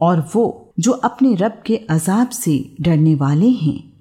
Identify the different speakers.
Speaker 1: और वो जो अपने रब के अजाब से डरने वाले हैं।